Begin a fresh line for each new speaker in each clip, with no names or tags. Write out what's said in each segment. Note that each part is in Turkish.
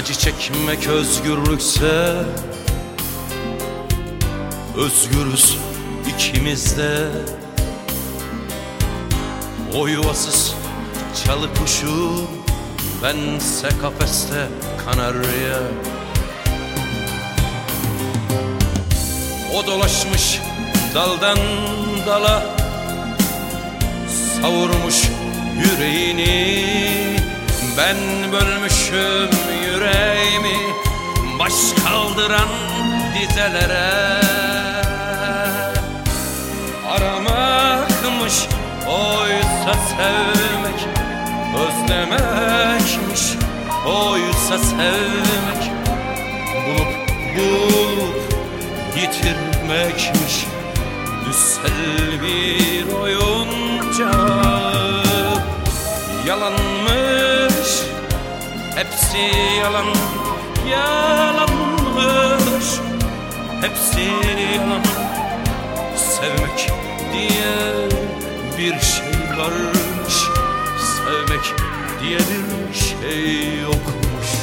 Acı çekmek özgürlükse Özgürüz ikimiz de O yuvasız çalı kuşu Bense kafeste kanarya. O dolaşmış daldan dala Savurmuş yüreğini Ben bölmüşüm yüreğimi Baş kaldıran dizelere Aramakmış oysa sevmek Özlemekmiş oysa sevmek. Bulup bulup yitirmekmiş Düssel bir oyuncak. Yalanmış Hepsi yalan Yalanmış. Hepsi yalan. Sevmek diye bir şey varmış. Sevmek diye bir şey yokmuş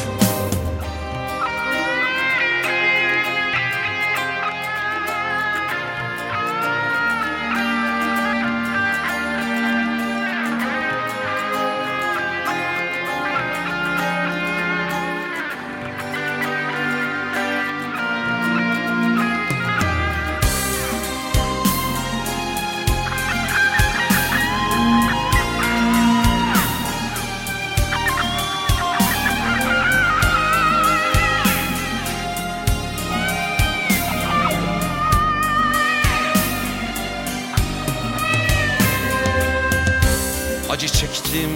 Acı çektim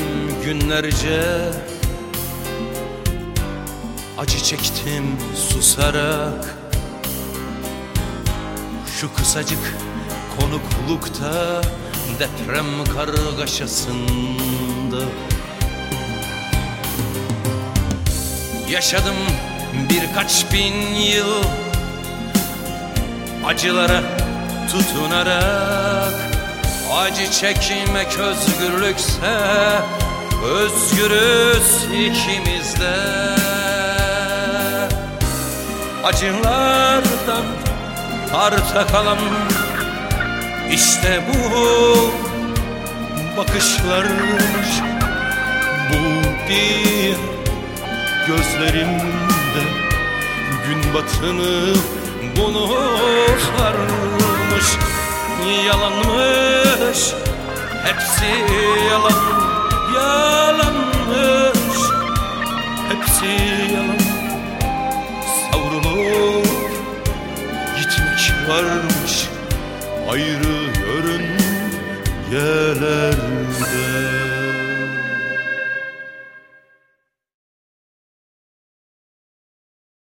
günlerce. Acı çektim susarak. Şu kısacık konuklukta Deprem kargaşasında. Yaşadım birkaç bin yıl Acılara tutunarak Acı çekmek özgürlükse Özgürüz ikimiz de Acılardan arta işte bu bakışlarmış. Bu diye gözlerimde gün batını bunu sarmış Yalanmış. Hepsi yalan Yalanmış. Hepsi yalan. Savrulup gitmek varmış Ayrı yörün yerlerde